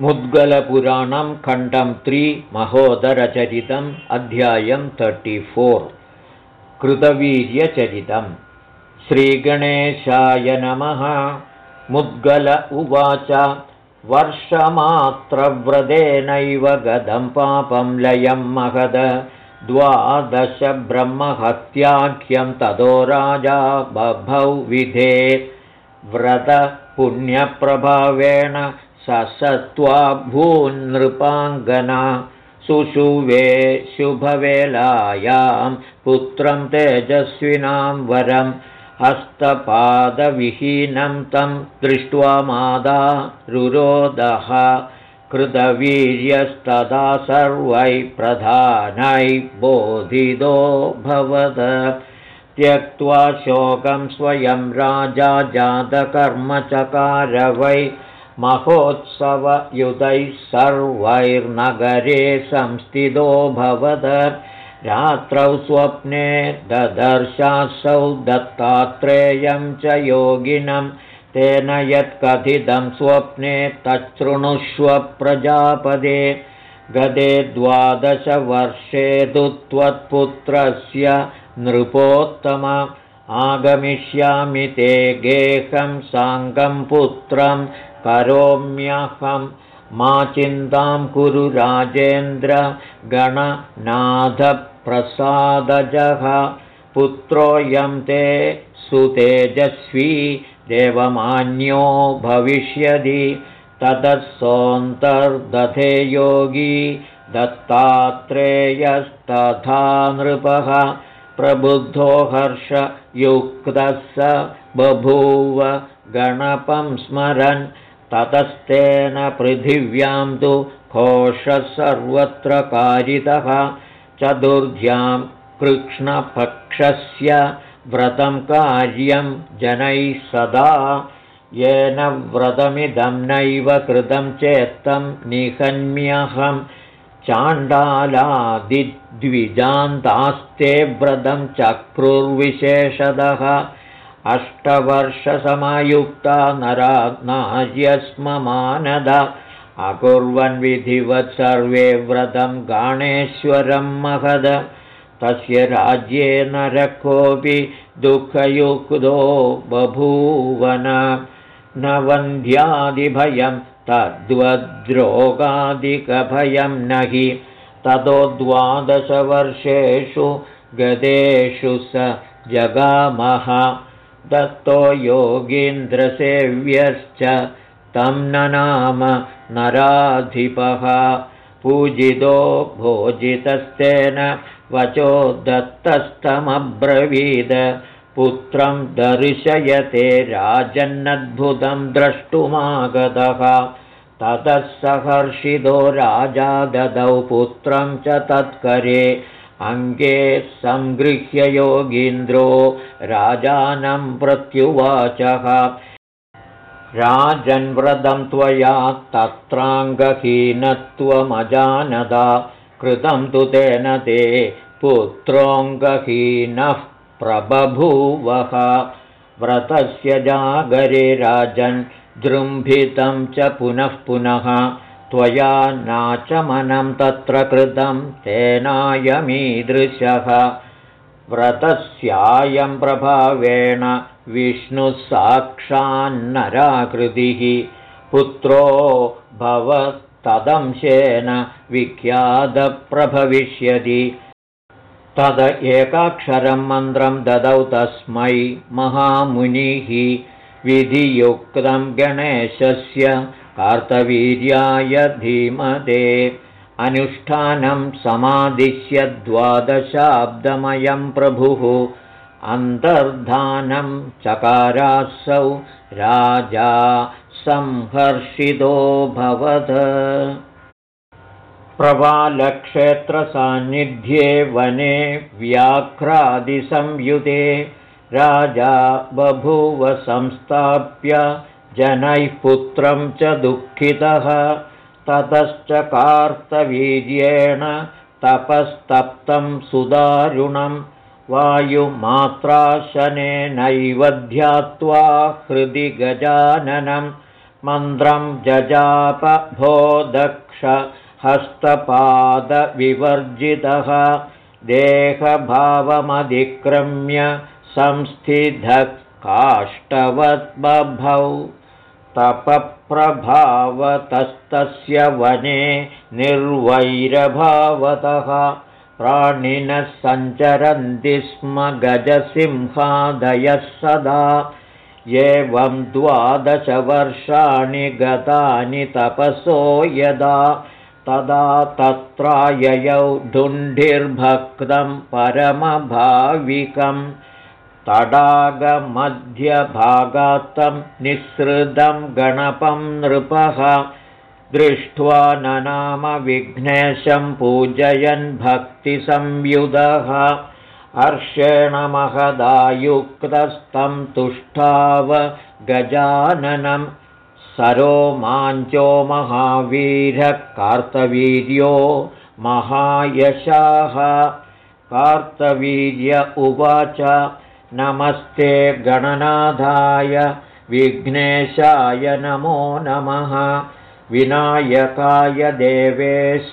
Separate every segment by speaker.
Speaker 1: मुद्गलपुराणं खण्डं त्रि महोदरचरितम् अध्यायं तर्टिफोर् कृतवीर्यचरितम्. श्रीगणेशाय नमः। मुद्गल उवाच। वर्षमात्रव्रतेनैव गदं पापं लयं महद। द्वादशब्रह्महत्याख्यं ततो राजा बभौ विधे। व्रतपुण्यप्रभावेण ससत्वा भून्नृपाङ्गना सुषुवे शुभवेलायां पुत्रं तेजस्विनां वरं हस्तपादविहीनं तं दृष्ट्वा मादा रुरोदः कृतवीर्यस्तदा सर्वैः प्रधानैः बोधितो भवद। त्यक्त्वा शोकं स्वयं राजा जातकर्मचकार वै महोत्सवयुतैः सर्वैर्नगरे भवद। रात्रौ स्वप्ने ददर्शासौ दत्तात्रेयं च योगिनं। तेन यत्कथितं स्वप्ने तच्छृणुष्व प्रजापदे। गदे द्वादशवर्षे तु त्वत्पुत्रस्य नृपोत्तम आगमिष्यामि ते गेहं साङ्गं पुत्रं करोम्यहं। मा चिन्तां कुरु राजेन्द्र गणनाथप्रसादजः। पुत्रोऽयं ते सुतेजस्वी देवमान्यो भविष्यति। ततः सोऽन्तर्दधे योगी दत्तात्रेयस्तथा नृपः प्रबुद्धो हर्षयुक्तः स बभूव गणपं स्मरन् ततस्तेन पृथिव्यां तु घोषः सर्वत्र कारितः चतुर्ध्यां कृष्णपक्षस्य व्रतं कार्यं जनैः सदा येन व्रतमिदं नैव कृतं चेत्तं निहन्म्यहं चाण्डालादिद्विजान्तास्ते व्रतं चक्रुर्विशेषदः। अष्टवर्षसमयुक्ता नरा नार्यस्ममानद अकुर्वन् विधिवत् सर्वे व्रतं गणेश्वरं महद। तस्य राज्ये नरकोऽपि दुःखयुक्तो बभूवन। न वन्ध्यादिभयं तद्वद्रोगादिकभयं न हि ततो द्वादशवर्षेषु गदेषु स जगामः। दत्तो योगीन्द्रसेव्यश्च तं ननाम नराधिपः। पूजितो भोजितस्तेन वचो दत्तस्तमब्रवीद पुत्रं दर्शयते राजन्नद्भुतं द्रष्टुमागतः। ततः सहर्षितो राजा ददौ पुत्रं च तत्करे। अङ्गे सङ्गृह्य योगीन्द्रो राजानं प्रत्युवाचः। राजन्व्रतं त्वया तत्राङ्गहीनत्वमजानदा। कृतं तु तेन ते पुत्रोऽङ्गहीनः प्रबभूवः। व्रतस्य जागरे राजन् जृम्भितं च पुनः पुनः। त्वया नाचमनं तत्र कृतं तेनायमीदृशः। व्रतस्यायं प्रभावेण विष्णुः साक्षान्नराकृतिः पुत्रो भवस्तदंशेन विख्यातप्रभविष्यति तद एकाक्षरं मन्त्रं ददौ तस्मै महामुनिः विधियुक्तं गणेशस्य कार्तवीर्याय धीमते। अनुष्ठानं समादिश्य द्वादशाब्दमयं प्रभुः। अन्तर्धानं चकारासौ राजा संहर्षितोऽभवत् प्रवालक्षेत्रसान्निध्ये वने व्याघ्रादिसंयुते राजा बभूव संस्थाप्य जनैः पुत्रं च दुःखितः। ततश्च कार्तवीर्येण तपस्तप्तं सुदारुणं। वायुमात्राशनेनैव ध्यात्वा हृदि गजाननं। मन्त्रं जजापभो दक्ष हस्तपादविवर्जितः देहभावमधिक्रम्य संस्थितः काष्ठवद्बभौ तपप्रभावतस्तस्य वने निर्वैरभावतः प्राणिनः सञ्चरन्ति स्म गजसिंहादयः सदा एवं द्वादशवर्षाणि गतानि तपसो यदा तदा तत्राययौ धुण्ढिर्भक्तं परमभाविकं तडागमध्यभागात्तं निःसृतं गणपं नृपः दृष्ट्वा ननामविघ्नेशं पूजयन् भक्तिसंयुधः हर्षेण महदायुक्तस्तं तुष्टाव गजाननं सरोमाञ्चो महावीरः कार्तवीर्यो महायशाः। कार्तवीर्य उवाच नमस्ते गणनाथाय विघ्नेशाय नमो नमः। विनायकाय देवेश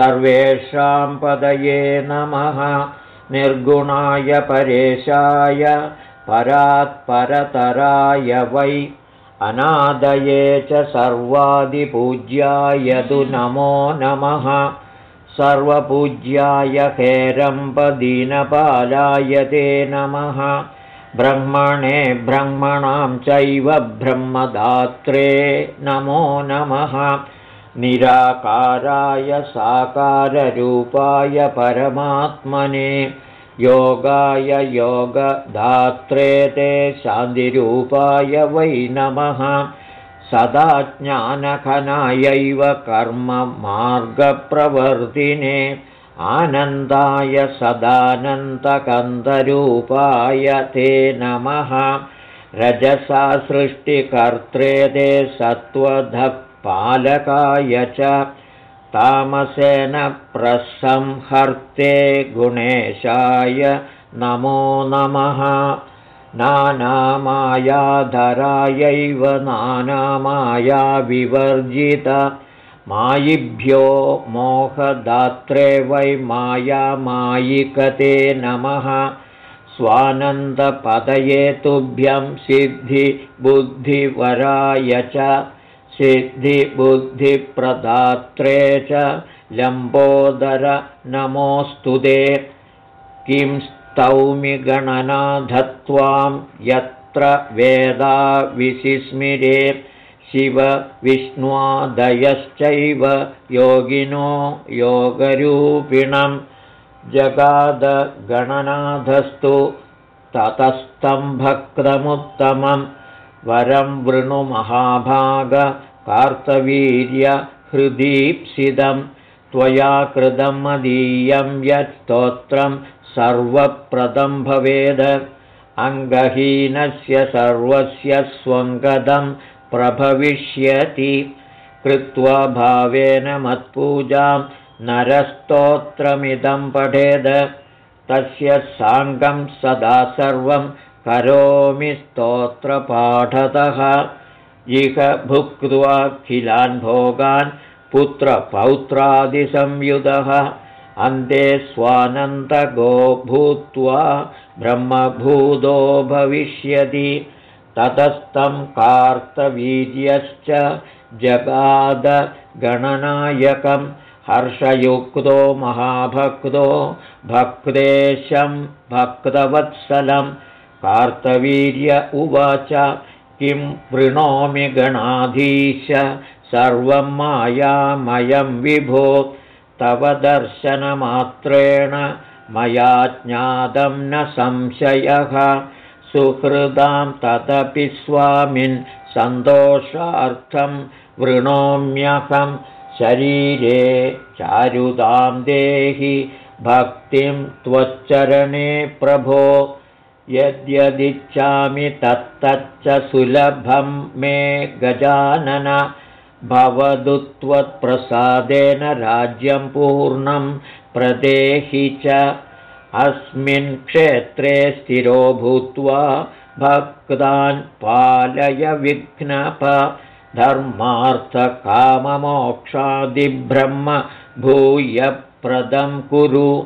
Speaker 1: सर्वेषां पदये नमः। निर्गुणाय परेशाय परात्परतराय वै अनादये च सर्वादिपूज्याय तु नमो नमः। सर्वपूज्याय हेरम्बदीनपालाय ते नमः। ब्रह्मणे ब्रह्मणां चैव ब्रह्मदात्रे नमो नमः। निराकाराय साकाररूपाय परमात्मने योगाय योगदात्रे ते शान्तिरूपाय वै नमः। सदा ज्ञानखनायैव कर्ममार्गप्रवर्तिने आनन्दाय सदानन्दकन्दरूपाय ते नमः। रजसा सृष्टिकर्त्रे ते सत्त्वधः पालकाय च तामसेन प्रसंहर्ते गुणेशाय नमो नमः। नानामायाधरायैव नानामाया विवर्जित मायिभ्यो मोहदात्रे वै मायामायिकते नमः। स्वानन्दपदये तुभ्यं सिद्धिबुद्धिवराय च सिद्धिबुद्धिप्रदात्रे च लम्बोदर नमोऽस्तु ते। किं स्तौमि गणनाधत्वां यत्र वेदा विसिस्मिरे। शिवविष्णुवादयश्चैव योगिनो योगरूपिणं। जगादगणनाथस्तु ततस्तं वरं वृणुमहाभागकार्तवीर्यहृदीप्सितं त्वया कृतं मदीयं यत्स्तोत्रं सर्वप्रदं भवेद। अङ्गहीनस्य सर्वस्य स्वङ्गदं प्रभविष्यति। कृत्वा भावेन मत्पूजां नरस्तोत्रमिदं पठेद। तस्य साङ्गं सदा सर्वं करोमि स्तोत्रपाठतः। इह भुक्त्वाखिलान् भोगान् पुत्रपौत्रादिसंयुधः। अन्ते स्वानन्दगो भूत्वा ब्रह्मभूतो भविष्यति। ततस्तं कार्तवीर्यश्च जगादगणनायकं। हर्षयुक्तो महाभक्तो भक्तेशं भक्तवत्सलं कार्तवीर्य उवाच किं वृणोमि गणाधीश सर्वं मायामयं विभो। तव दर्शनमात्रेण मया ज्ञातं न संशयः। सुहृदां तदपि स्वामिन् सन्तोषार्थं वृणोम्यहं शरीरे चारुदां देहि भक्तिं त्वच्चरणे प्रभो यद्यदिच्छामि तत्तच्च सुलभं मे गजानन। भवदु त्वत्प्रसादेन राज्यं पूर्णं प्रदेहि च। अस्मिन् क्षेत्रे स्थिरो भूत्वा भक्तान् पालय विघ्नप। धर्मार्थकाममोक्षादिब्रह्म भूयप्रदं कुरु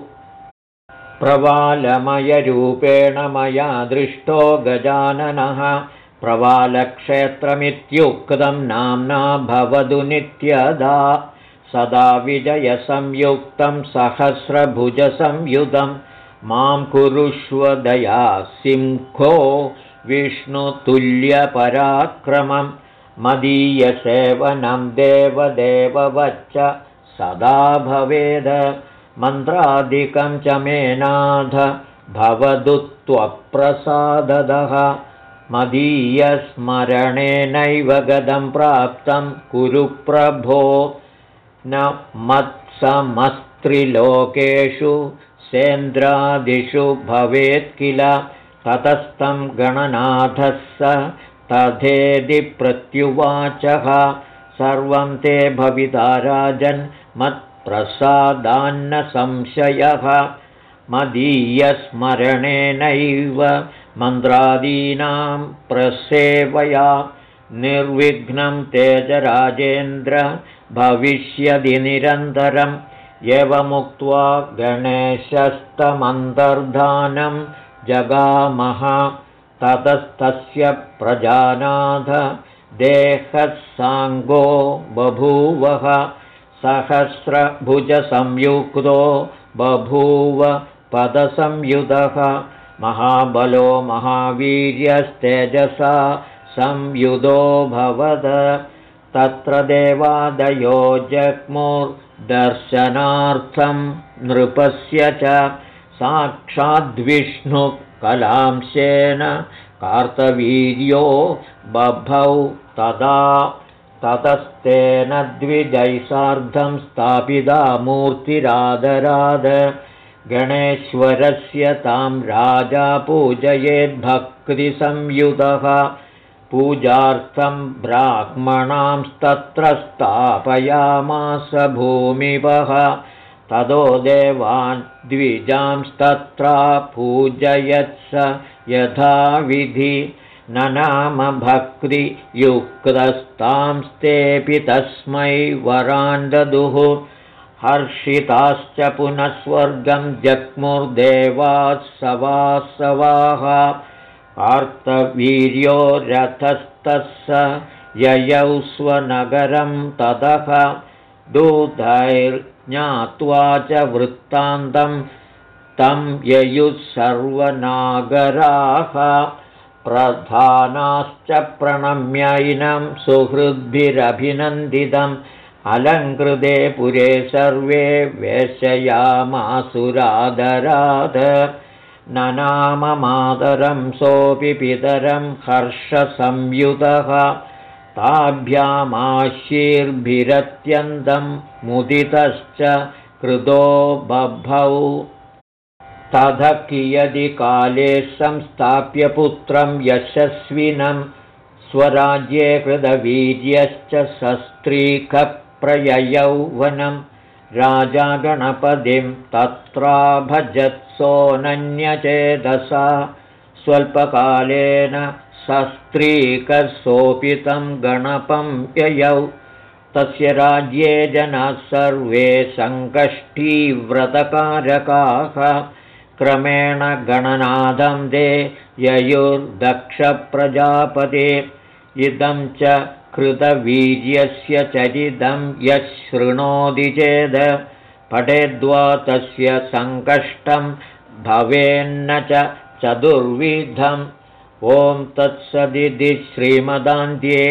Speaker 1: प्रवालमयरूपेण मया दृष्टो गजाननः। प्रवालक्षेत्रमित्युक्तं नाम्ना भवतु नित्यदा। सदा विजयसंयुक्तं सहस्रभुजसंयुधं। मां कुरुष्वदया सिंहो विष्णुतुल्यपराक्रमं मदीयसेवनं देवदेववच्च सदा भवेद मन्त्रादिकं च मेनाथ भवदु त्वप्रसाददः मदीयस्मरणेनैव गदं प्राप्तं कुरु प्रभो। न मत्समस्त्रिलोकेषु सेन्द्रादिषु भवेत् किल? ततस्तं गणनाथः स तथेदि प्रत्युवाचः। सर्वं ते भविता राजन् मत्प्रसादान्न संशयः मदीयस्मरणेनैव मन्त्रादीनां प्रसेवया निर्विघ्नं तेजराजेन्द्र भविष्यदि निरन्तरम् एवमुक्त्वा गणेशस्तमन्तर्धानं जगामः ततस्तस्य प्रजानाथ देहः साङ्गो बभूवः सहस्रभुजसंयुक्तो बभूव पदसंयुधः महाबलो महावीर्यस्तेजसा संयुधोऽभवद तत्र देवादयो जग्मुर्दर्शनार्थं नृपस्य च साक्षाद्विष्णुकलांशेन कार्तवीर्यो बभौ तदा ततस्तेन द्विजैसार्धं स्थापिता मूर्तिरादराद। गणेश्वरस्य तां राजा पूजयेद्भक्तिसंयुतः पूजार्थं ब्राह्मणांस्तत्र स्थापयामास भूमिवः। ततो देवान् द्विजांस्तत्र पूजयत्स यथाविधि न नाम भक्तियुक्तस्तांस्तेऽपि तस्मै वरान् ददुः हर्षिताश्च पुनः स्वर्गं जग्मुर्देवात्सवासवाः आर्तवीर्यो रथस्तः स ययौ स्वनगरं ततः दूतैर्ज्ञात्वा च वृत्तान्तं तं ययुः सर्वनागराः प्रधानाश्च प्रणम्यैनं सुहृद्भिरभिनन्दितम्। अलङ्कृते पुरे सर्वे वेशयामासुरादराद ननाममातरं सोऽपि पितरं हर्षसंयुतः। ताभ्यामाशीर्भिरत्यन्तं मुदितश्च कृतो बभौ तथ कियदि काले संस्थाप्य पुत्रं यशस्विनं स्वराज्ये कृतवीर्यश्च सस्त्रीकप्रययौ वनं राजा गणपतिं तत्रा भजत्सोऽनन्यचेदसा स्वल्पकालेन सस्त्रीकसोपितं गणपं ययौ। तस्य राज्ये जनाः सर्वे सङ्कष्टीव्रतकारकाः क्रमेण गणनादं दे ययुर्दक्षप्रजापते। इदं च कृतवीर्यस्य चरितं यः शृणोति चेद। पठेद्वा तस्य सङ्कष्टं भवेन्न च चतुर्विधम्। ॐ तत्सदिति श्रीमदान्त्ये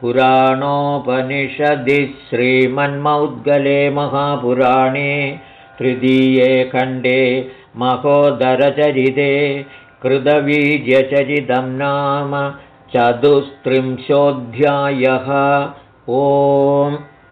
Speaker 1: पुराणोपनिषदि श्रीमन्मौद्गले महापुराणे तृतीये खण्डे महोदरचरिते कृतवीर्यचरितं नाम चतुस्त्रिंशोऽध्यायः। ओम्